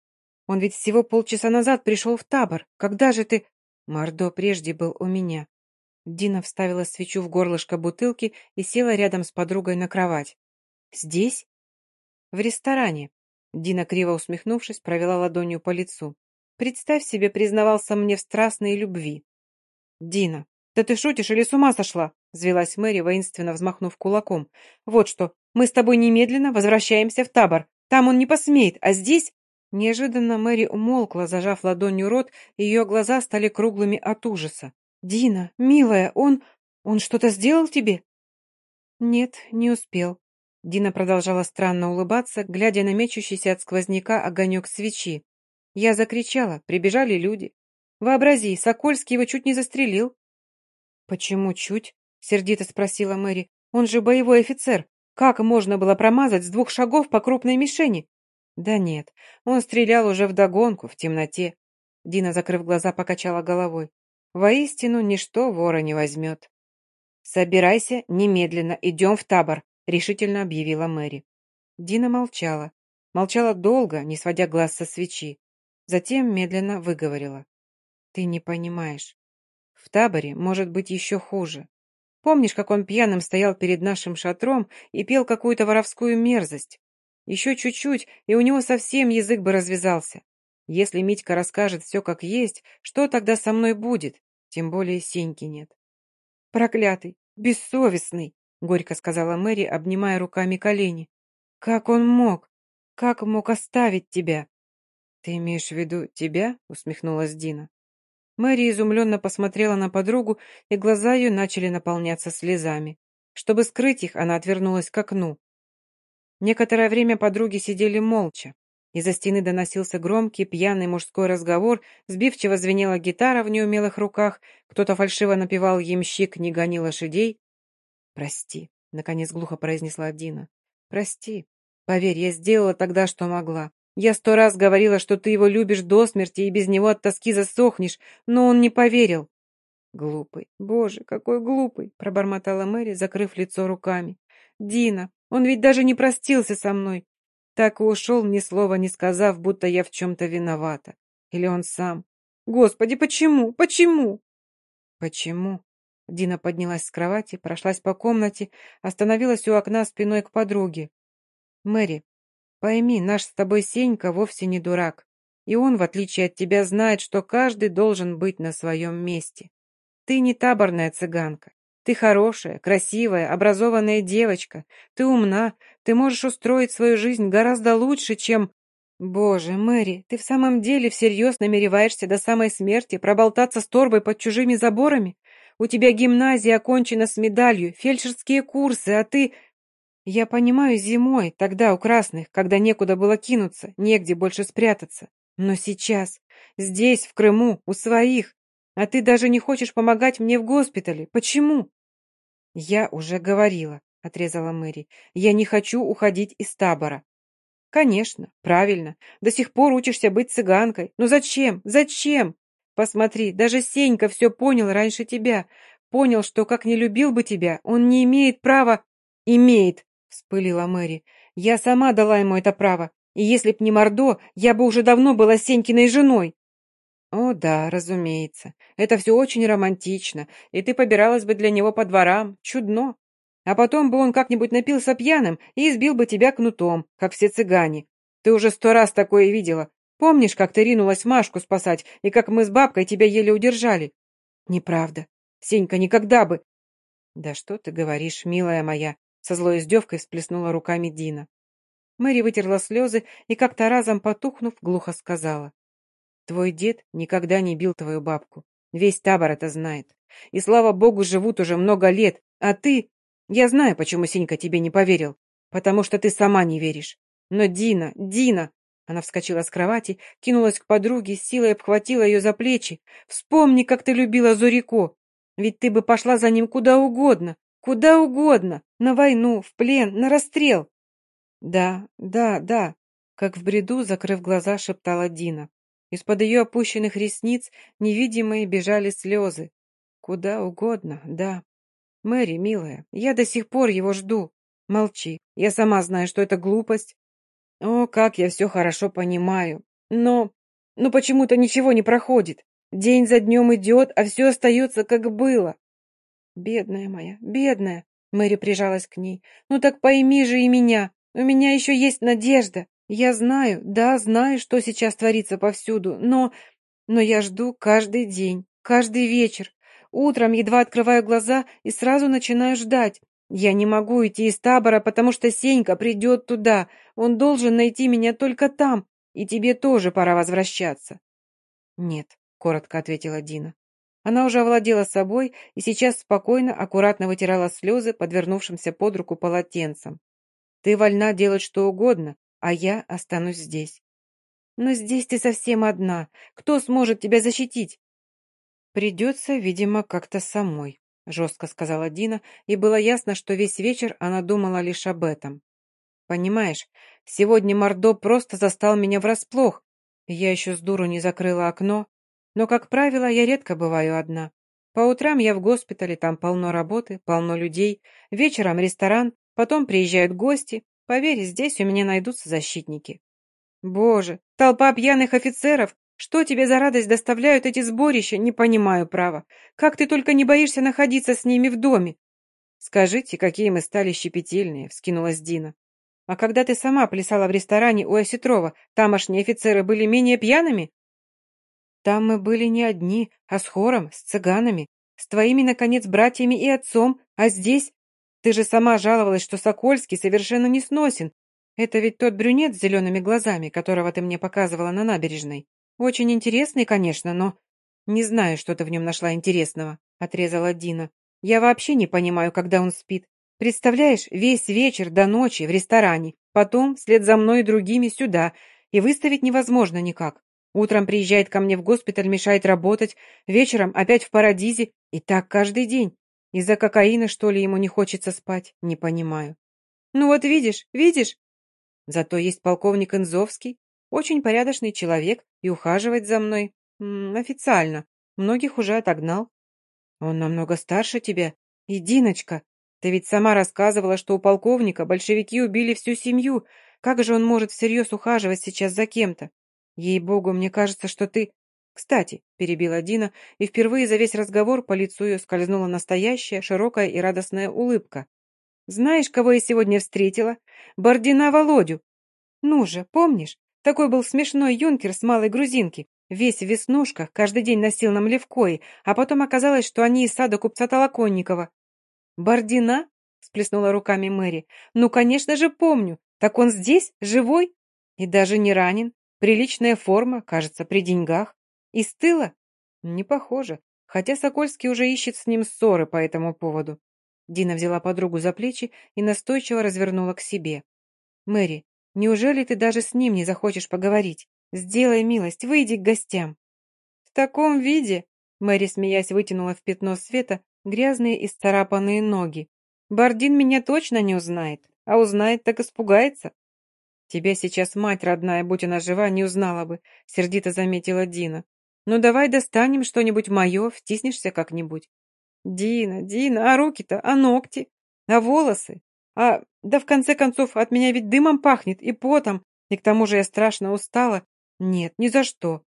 Он ведь всего полчаса назад пришел в табор. Когда же ты...» Мордо прежде был у меня. Дина вставила свечу в горлышко бутылки и села рядом с подругой на кровать. «Здесь?» «В ресторане». Дина, криво усмехнувшись, провела ладонью по лицу. «Представь себе, признавался мне в страстной любви». «Дина, «Да ты шутишь или с ума сошла?» — взвелась Мэри, воинственно взмахнув кулаком. «Вот что, мы с тобой немедленно возвращаемся в табор. Там он не посмеет, а здесь...» Неожиданно Мэри умолкла, зажав ладонью рот, и ее глаза стали круглыми от ужаса. «Дина, милая, он... он что-то сделал тебе?» «Нет, не успел». Дина продолжала странно улыбаться, глядя на мечущийся от сквозняка огонек свечи. Я закричала, прибежали люди. «Вообрази, Сокольский его чуть не застрелил. «Почему чуть?» — сердито спросила Мэри. «Он же боевой офицер. Как можно было промазать с двух шагов по крупной мишени?» «Да нет, он стрелял уже вдогонку, в темноте». Дина, закрыв глаза, покачала головой. «Воистину, ничто вора не возьмет». «Собирайся, немедленно, идем в табор», — решительно объявила Мэри. Дина молчала. Молчала долго, не сводя глаз со свечи. Затем медленно выговорила. «Ты не понимаешь. В таборе может быть еще хуже. Помнишь, как он пьяным стоял перед нашим шатром и пел какую-то воровскую мерзость? Еще чуть-чуть, и у него совсем язык бы развязался. Если Митька расскажет все как есть, что тогда со мной будет? Тем более Сеньки нет. Проклятый, бессовестный, горько сказала Мэри, обнимая руками колени. Как он мог? Как мог оставить тебя? Ты имеешь в виду тебя? усмехнулась Дина. Мэри изумленно посмотрела на подругу, и глаза ее начали наполняться слезами. Чтобы скрыть их, она отвернулась к окну. Некоторое время подруги сидели молча. Из-за стены доносился громкий, пьяный мужской разговор, сбивчиво звенела гитара в неумелых руках, кто-то фальшиво напевал «Ямщик, не гони лошадей». «Прости», — наконец глухо произнесла Дина. «Прости. Поверь, я сделала тогда, что могла. Я сто раз говорила, что ты его любишь до смерти и без него от тоски засохнешь, но он не поверил». «Глупый. Боже, какой глупый!» — пробормотала Мэри, закрыв лицо руками. «Дина, он ведь даже не простился со мной. Так и ушел, ни слова не сказав, будто я в чем-то виновата. Или он сам. Господи, почему? Почему? Почему? Дина поднялась с кровати, прошлась по комнате, остановилась у окна спиной к подруге. Мэри, пойми, наш с тобой Сенька вовсе не дурак. И он, в отличие от тебя, знает, что каждый должен быть на своем месте. Ты не таборная цыганка. Ты хорошая, красивая, образованная девочка. Ты умна. Ты можешь устроить свою жизнь гораздо лучше, чем... Боже, Мэри, ты в самом деле всерьез намереваешься до самой смерти проболтаться с торбой под чужими заборами? У тебя гимназия окончена с медалью, фельдшерские курсы, а ты... Я понимаю, зимой, тогда у красных, когда некуда было кинуться, негде больше спрятаться. Но сейчас, здесь, в Крыму, у своих, а ты даже не хочешь помогать мне в госпитале. Почему?» «Я уже говорила», — отрезала Мэри. «Я не хочу уходить из табора». «Конечно, правильно. До сих пор учишься быть цыганкой. Но зачем? Зачем? Посмотри, даже Сенька все понял раньше тебя. Понял, что как не любил бы тебя, он не имеет права...» «Имеет», — вспылила Мэри. «Я сама дала ему это право. И если б не Мордо, я бы уже давно была Сенькиной женой». «О да, разумеется. Это все очень романтично, и ты побиралась бы для него по дворам. Чудно. А потом бы он как-нибудь напился пьяным и избил бы тебя кнутом, как все цыгане. Ты уже сто раз такое видела. Помнишь, как ты ринулась Машку спасать, и как мы с бабкой тебя еле удержали?» «Неправда. Сенька никогда бы...» «Да что ты говоришь, милая моя?» Со злой издевкой всплеснула руками Дина. Мэри вытерла слезы и, как-то разом потухнув, глухо сказала. Твой дед никогда не бил твою бабку. Весь табор это знает. И, слава богу, живут уже много лет. А ты... Я знаю, почему Синька тебе не поверил. Потому что ты сама не веришь. Но Дина, Дина... Она вскочила с кровати, кинулась к подруге, с силой обхватила ее за плечи. «Вспомни, как ты любила Зурико. Ведь ты бы пошла за ним куда угодно, куда угодно, на войну, в плен, на расстрел». «Да, да, да», — как в бреду, закрыв глаза, шептала Дина. Из-под ее опущенных ресниц невидимые бежали слезы. Куда угодно, да. Мэри, милая, я до сих пор его жду. Молчи, я сама знаю, что это глупость. О, как я все хорошо понимаю. Но... Но почему-то ничего не проходит. День за днем идет, а все остается, как было. Бедная моя, бедная. Мэри прижалась к ней. Ну так пойми же и меня. У меня еще есть надежда. Я знаю, да, знаю, что сейчас творится повсюду, но... Но я жду каждый день, каждый вечер. Утром едва открываю глаза и сразу начинаю ждать. Я не могу идти из табора, потому что Сенька придет туда. Он должен найти меня только там, и тебе тоже пора возвращаться. Нет, коротко ответила Дина. Она уже овладела собой и сейчас спокойно, аккуратно вытирала слезы подвернувшимся под руку полотенцем. Ты вольна делать что угодно, а я останусь здесь. Но здесь ты совсем одна. Кто сможет тебя защитить? Придется, видимо, как-то самой, жестко сказала Дина, и было ясно, что весь вечер она думала лишь об этом. Понимаешь, сегодня Мордо просто застал меня врасплох. Я еще с дуру не закрыла окно. Но, как правило, я редко бываю одна. По утрам я в госпитале, там полно работы, полно людей. Вечером ресторан, потом приезжают гости, Поверь, здесь у меня найдутся защитники. Боже, толпа пьяных офицеров! Что тебе за радость доставляют эти сборища, не понимаю, право. Как ты только не боишься находиться с ними в доме? Скажите, какие мы стали щепетильные, вскинулась Дина. А когда ты сама плясала в ресторане у Осетрова, тамошние офицеры были менее пьяными? Там мы были не одни, а с хором, с цыганами, с твоими, наконец, братьями и отцом, а здесь ты же сама жаловалась, что Сокольский совершенно не сносен. Это ведь тот брюнет с зелеными глазами, которого ты мне показывала на набережной. Очень интересный, конечно, но... Не знаю, что ты в нем нашла интересного, отрезала Дина. Я вообще не понимаю, когда он спит. Представляешь, весь вечер до ночи в ресторане, потом, вслед за мной и другими, сюда. И выставить невозможно никак. Утром приезжает ко мне в госпиталь, мешает работать, вечером опять в парадизе, и так каждый день. Из-за кокаина, что ли, ему не хочется спать? Не понимаю. Ну вот видишь, видишь? Зато есть полковник Инзовский, очень порядочный человек и ухаживает за мной. М -м, официально. Многих уже отогнал. Он намного старше тебя. И Диночка, ты ведь сама рассказывала, что у полковника большевики убили всю семью. Как же он может всерьез ухаживать сейчас за кем-то? Ей-богу, мне кажется, что ты... Кстати, перебила Дина, и впервые за весь разговор по лицу ее скользнула настоящая, широкая и радостная улыбка. Знаешь, кого я сегодня встретила? Бордина Володю. Ну же, помнишь? Такой был смешной юнкер с малой грузинки. Весь в веснушках, каждый день носил нам левкои, а потом оказалось, что они из сада купца Толоконникова. «Бордина?» — сплеснула руками Мэри. «Ну, конечно же, помню. Так он здесь, живой? И даже не ранен. Приличная форма, кажется, при деньгах. Из тыла? Не похоже. Хотя Сокольский уже ищет с ним ссоры по этому поводу. Дина взяла подругу за плечи и настойчиво развернула к себе. «Мэри, неужели ты даже с ним не захочешь поговорить? Сделай милость, выйди к гостям». «В таком виде?» Мэри, смеясь, вытянула в пятно света грязные и сцарапанные ноги. «Бардин меня точно не узнает, а узнает, так испугается». «Тебя сейчас мать родная, будь она жива, не узнала бы», — сердито заметила Дина. «Ну давай достанем что-нибудь мое, втиснешься как-нибудь». Дина, Дина, а руки-то, а ногти, а волосы? А, да в конце концов, от меня ведь дымом пахнет и потом, и к тому же я страшно устала. Нет, ни за что.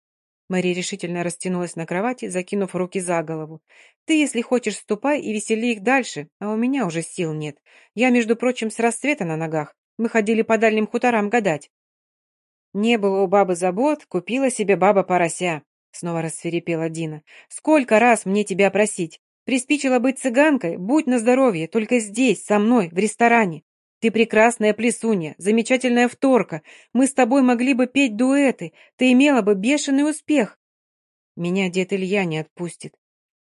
Мария решительно растянулась на кровати, закинув руки за голову. «Ты, если хочешь, ступай и весели их дальше, а у меня уже сил нет. Я, между прочим, с рассвета на ногах. Мы ходили по дальним хуторам гадать». «Не было у бабы забот, купила себе баба порося», — снова рассверепела Дина. «Сколько раз мне тебя просить? Приспичило быть цыганкой, будь на здоровье, только здесь, со мной, в ресторане. Ты прекрасная плесунья, замечательная вторка. Мы с тобой могли бы петь дуэты, ты имела бы бешеный успех. Меня дед Илья не отпустит.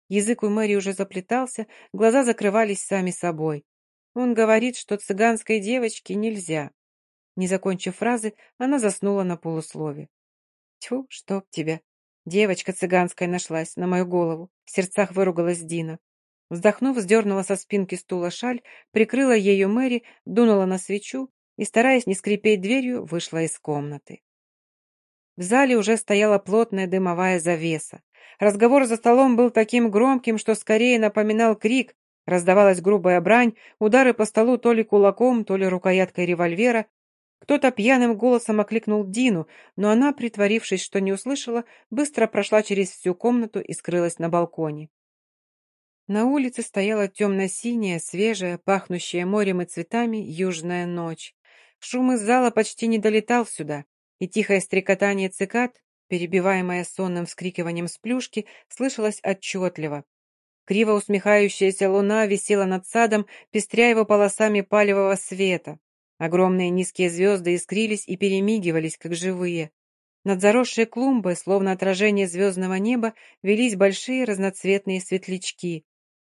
Язык у Мэри уже заплетался, глаза закрывались сами собой. Он говорит, что цыганской девочке нельзя. Не закончив фразы, она заснула на полуслове. Тьфу, чтоб тебя. Девочка цыганская нашлась на мою голову. В сердцах выругалась Дина. Вздохнув, сдернула со спинки стула шаль, прикрыла ею Мэри, дунула на свечу и, стараясь не скрипеть дверью, вышла из комнаты. В зале уже стояла плотная дымовая завеса. Разговор за столом был таким громким, что скорее напоминал крик. Раздавалась грубая брань, удары по столу то ли кулаком, то ли рукояткой револьвера, кто-то пьяным голосом окликнул Дину, но она, притворившись, что не услышала, быстро прошла через всю комнату и скрылась на балконе. На улице стояла темно-синяя, свежая, пахнущая морем и цветами южная ночь. Шум из зала почти не долетал сюда, и тихое стрекотание цикад, перебиваемое сонным вскрикиванием с плюшки, слышалось отчетливо. Криво усмехающаяся луна висела над садом, пестря его полосами палевого света. Огромные низкие звезды искрились и перемигивались, как живые. Над заросшей клумбой, словно отражение звездного неба, велись большие разноцветные светлячки.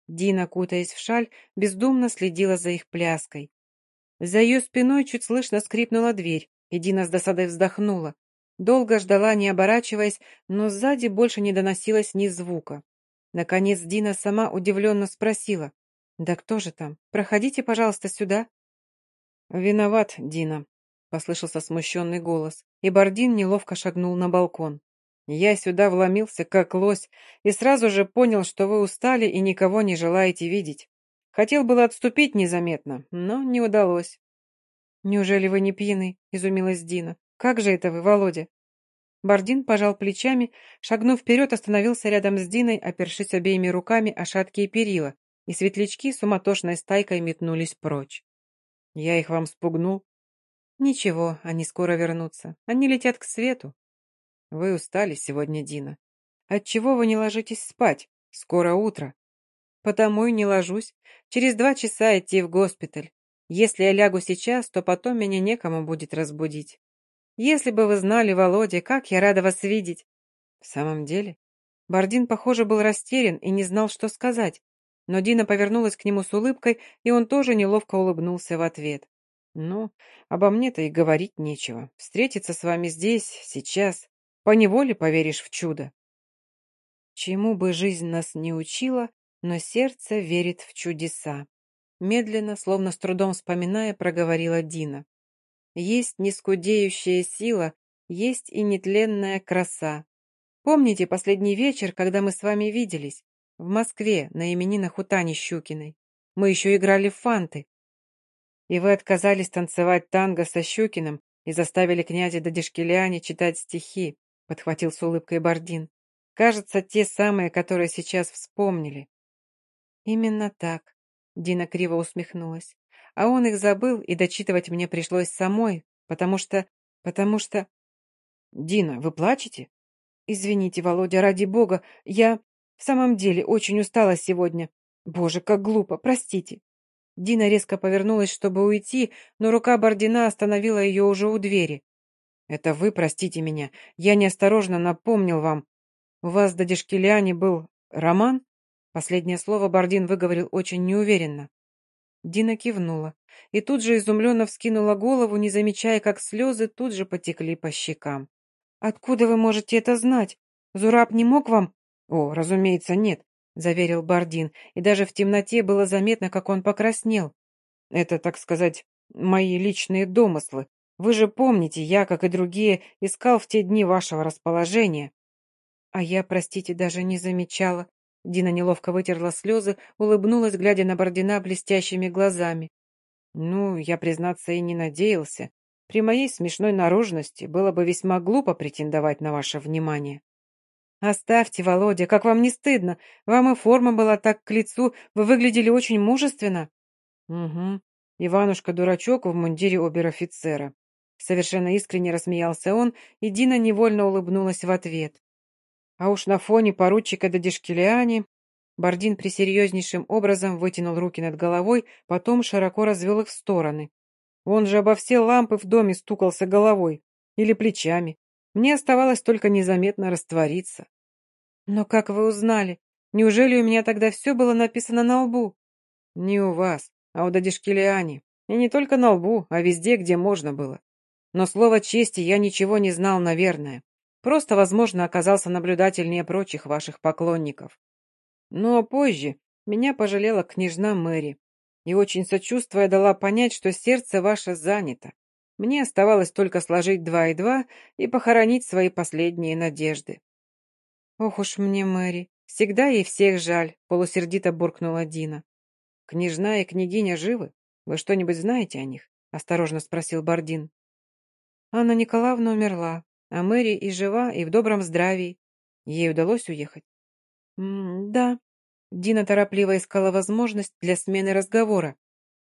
Дина, кутаясь в шаль, бездумно следила за их пляской. За ее спиной чуть слышно скрипнула дверь, и Дина с досадой вздохнула. Долго ждала, не оборачиваясь, но сзади больше не доносилось ни звука. Наконец Дина сама удивленно спросила. «Да кто же там? Проходите, пожалуйста, сюда». «Виноват, Дина», — послышался смущенный голос, и Бардин неловко шагнул на балкон. «Я сюда вломился, как лось, и сразу же понял, что вы устали и никого не желаете видеть. Хотел было отступить незаметно, но не удалось». «Неужели вы не пьяны?» — изумилась Дина. «Как же это вы, Володя?» Бардин пожал плечами, шагнув вперед, остановился рядом с Диной, опершись обеими руками о шаткие перила, и светлячки суматошной стайкой метнулись прочь. Я их вам спугнул? Ничего, они скоро вернутся. Они летят к свету. Вы устали сегодня, Дина. Отчего вы не ложитесь спать? Скоро утро. Потому и не ложусь. Через два часа идти в госпиталь. Если я лягу сейчас, то потом меня некому будет разбудить. Если бы вы знали, Володя, как я рада вас видеть. В самом деле? Бардин, похоже, был растерян и не знал, что сказать. Но Дина повернулась к нему с улыбкой, и он тоже неловко улыбнулся в ответ. Ну, обо мне-то и говорить нечего. Встретиться с вами здесь, сейчас. Поневоле поверишь в чудо. Чему бы жизнь нас не учила, но сердце верит в чудеса. Медленно, словно с трудом вспоминая, проговорила Дина. Есть нескудеющая сила, есть и нетленная краса. Помните последний вечер, когда мы с вами виделись? В Москве, на именинах у Тани Щукиной. Мы еще играли в фанты. И вы отказались танцевать танго со Щукиным и заставили князя Дадишкеляне читать стихи, подхватил с улыбкой Бардин. Кажется, те самые, которые сейчас вспомнили. Именно так, Дина криво усмехнулась. А он их забыл, и дочитывать мне пришлось самой, потому что... потому что... Дина, вы плачете? Извините, Володя, ради бога, я в самом деле очень устала сегодня. Боже, как глупо, простите. Дина резко повернулась, чтобы уйти, но рука Бордина остановила ее уже у двери. «Это вы простите меня. Я неосторожно напомнил вам. У вас до Дешкеляни был роман?» Последнее слово Бордин выговорил очень неуверенно. Дина кивнула и тут же изумленно вскинула голову, не замечая, как слезы тут же потекли по щекам. «Откуда вы можете это знать? Зураб не мог вам?» «О, разумеется, нет», — заверил Бардин, и даже в темноте было заметно, как он покраснел. «Это, так сказать, мои личные домыслы. Вы же помните, я, как и другие, искал в те дни вашего расположения». «А я, простите, даже не замечала», Дина неловко вытерла слезы, улыбнулась, глядя на Бордина блестящими глазами. «Ну, я, признаться, и не надеялся. При моей смешной наружности было бы весьма глупо претендовать на ваше внимание». «Оставьте, Володя, как вам не стыдно? Вам и форма была так к лицу, вы выглядели очень мужественно». «Угу. Иванушка-дурачок в мундире обер-офицера». Совершенно искренне рассмеялся он, и Дина невольно улыбнулась в ответ. А уж на фоне поручика Дадишкелиани Бардин присерьезнейшим образом вытянул руки над головой, потом широко развел их в стороны. Он же обо все лампы в доме стукался головой или плечами. Мне оставалось только незаметно раствориться. «Но как вы узнали? Неужели у меня тогда все было написано на лбу?» «Не у вас, а у Дадишкелиани. И не только на лбу, а везде, где можно было. Но слово чести я ничего не знал, наверное. Просто, возможно, оказался наблюдательнее прочих ваших поклонников. Но позже меня пожалела княжна Мэри и, очень сочувствуя, дала понять, что сердце ваше занято. Мне оставалось только сложить два и два и похоронить свои последние надежды. «Ох уж мне, Мэри, всегда ей всех жаль», — полусердито буркнула Дина. «Княжна и княгиня живы? Вы что-нибудь знаете о них?» — осторожно спросил Бардин. «Анна Николаевна умерла», а Мэри и жива, и в добром здравии. Ей удалось уехать? -м да. Дина торопливо искала возможность для смены разговора.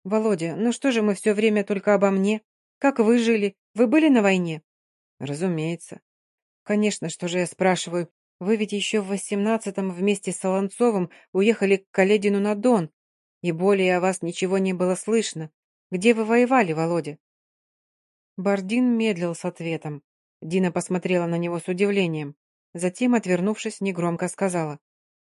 «Володя, ну что же мы все время только обо мне? Как вы жили? Вы были на войне?» «Разумеется». «Конечно, что же я спрашиваю. Вы ведь еще в восемнадцатом вместе с Солонцовым уехали к Каледину на Дон, и более о вас ничего не было слышно. Где вы воевали, Володя?» Бардин медлил с ответом. Дина посмотрела на него с удивлением. Затем, отвернувшись, негромко сказала.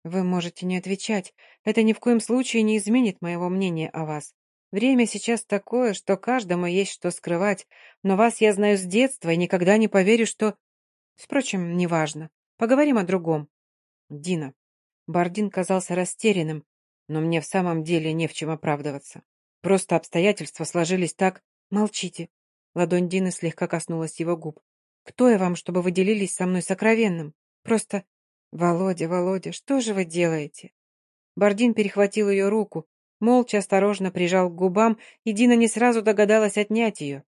«Вы можете не отвечать. Это ни в коем случае не изменит моего мнения о вас. Время сейчас такое, что каждому есть что скрывать, но вас я знаю с детства и никогда не поверю, что... Впрочем, неважно. Поговорим о другом. Дина. Бардин казался растерянным, но мне в самом деле не в чем оправдываться. Просто обстоятельства сложились так... Молчите. Ладонь Дины слегка коснулась его губ. Кто я вам, чтобы вы делились со мной сокровенным? Просто... Володя, Володя, что же вы делаете? Бардин перехватил ее руку, молча осторожно прижал к губам, и Дина не сразу догадалась отнять ее.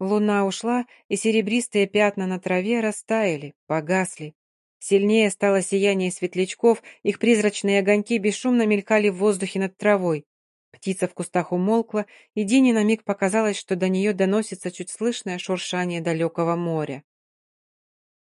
Луна ушла, и серебристые пятна на траве растаяли, погасли. Сильнее стало сияние светлячков, их призрачные огоньки бесшумно мелькали в воздухе над травой. Птица в кустах умолкла, и Дине на миг показалось, что до нее доносится чуть слышное шуршание далекого моря.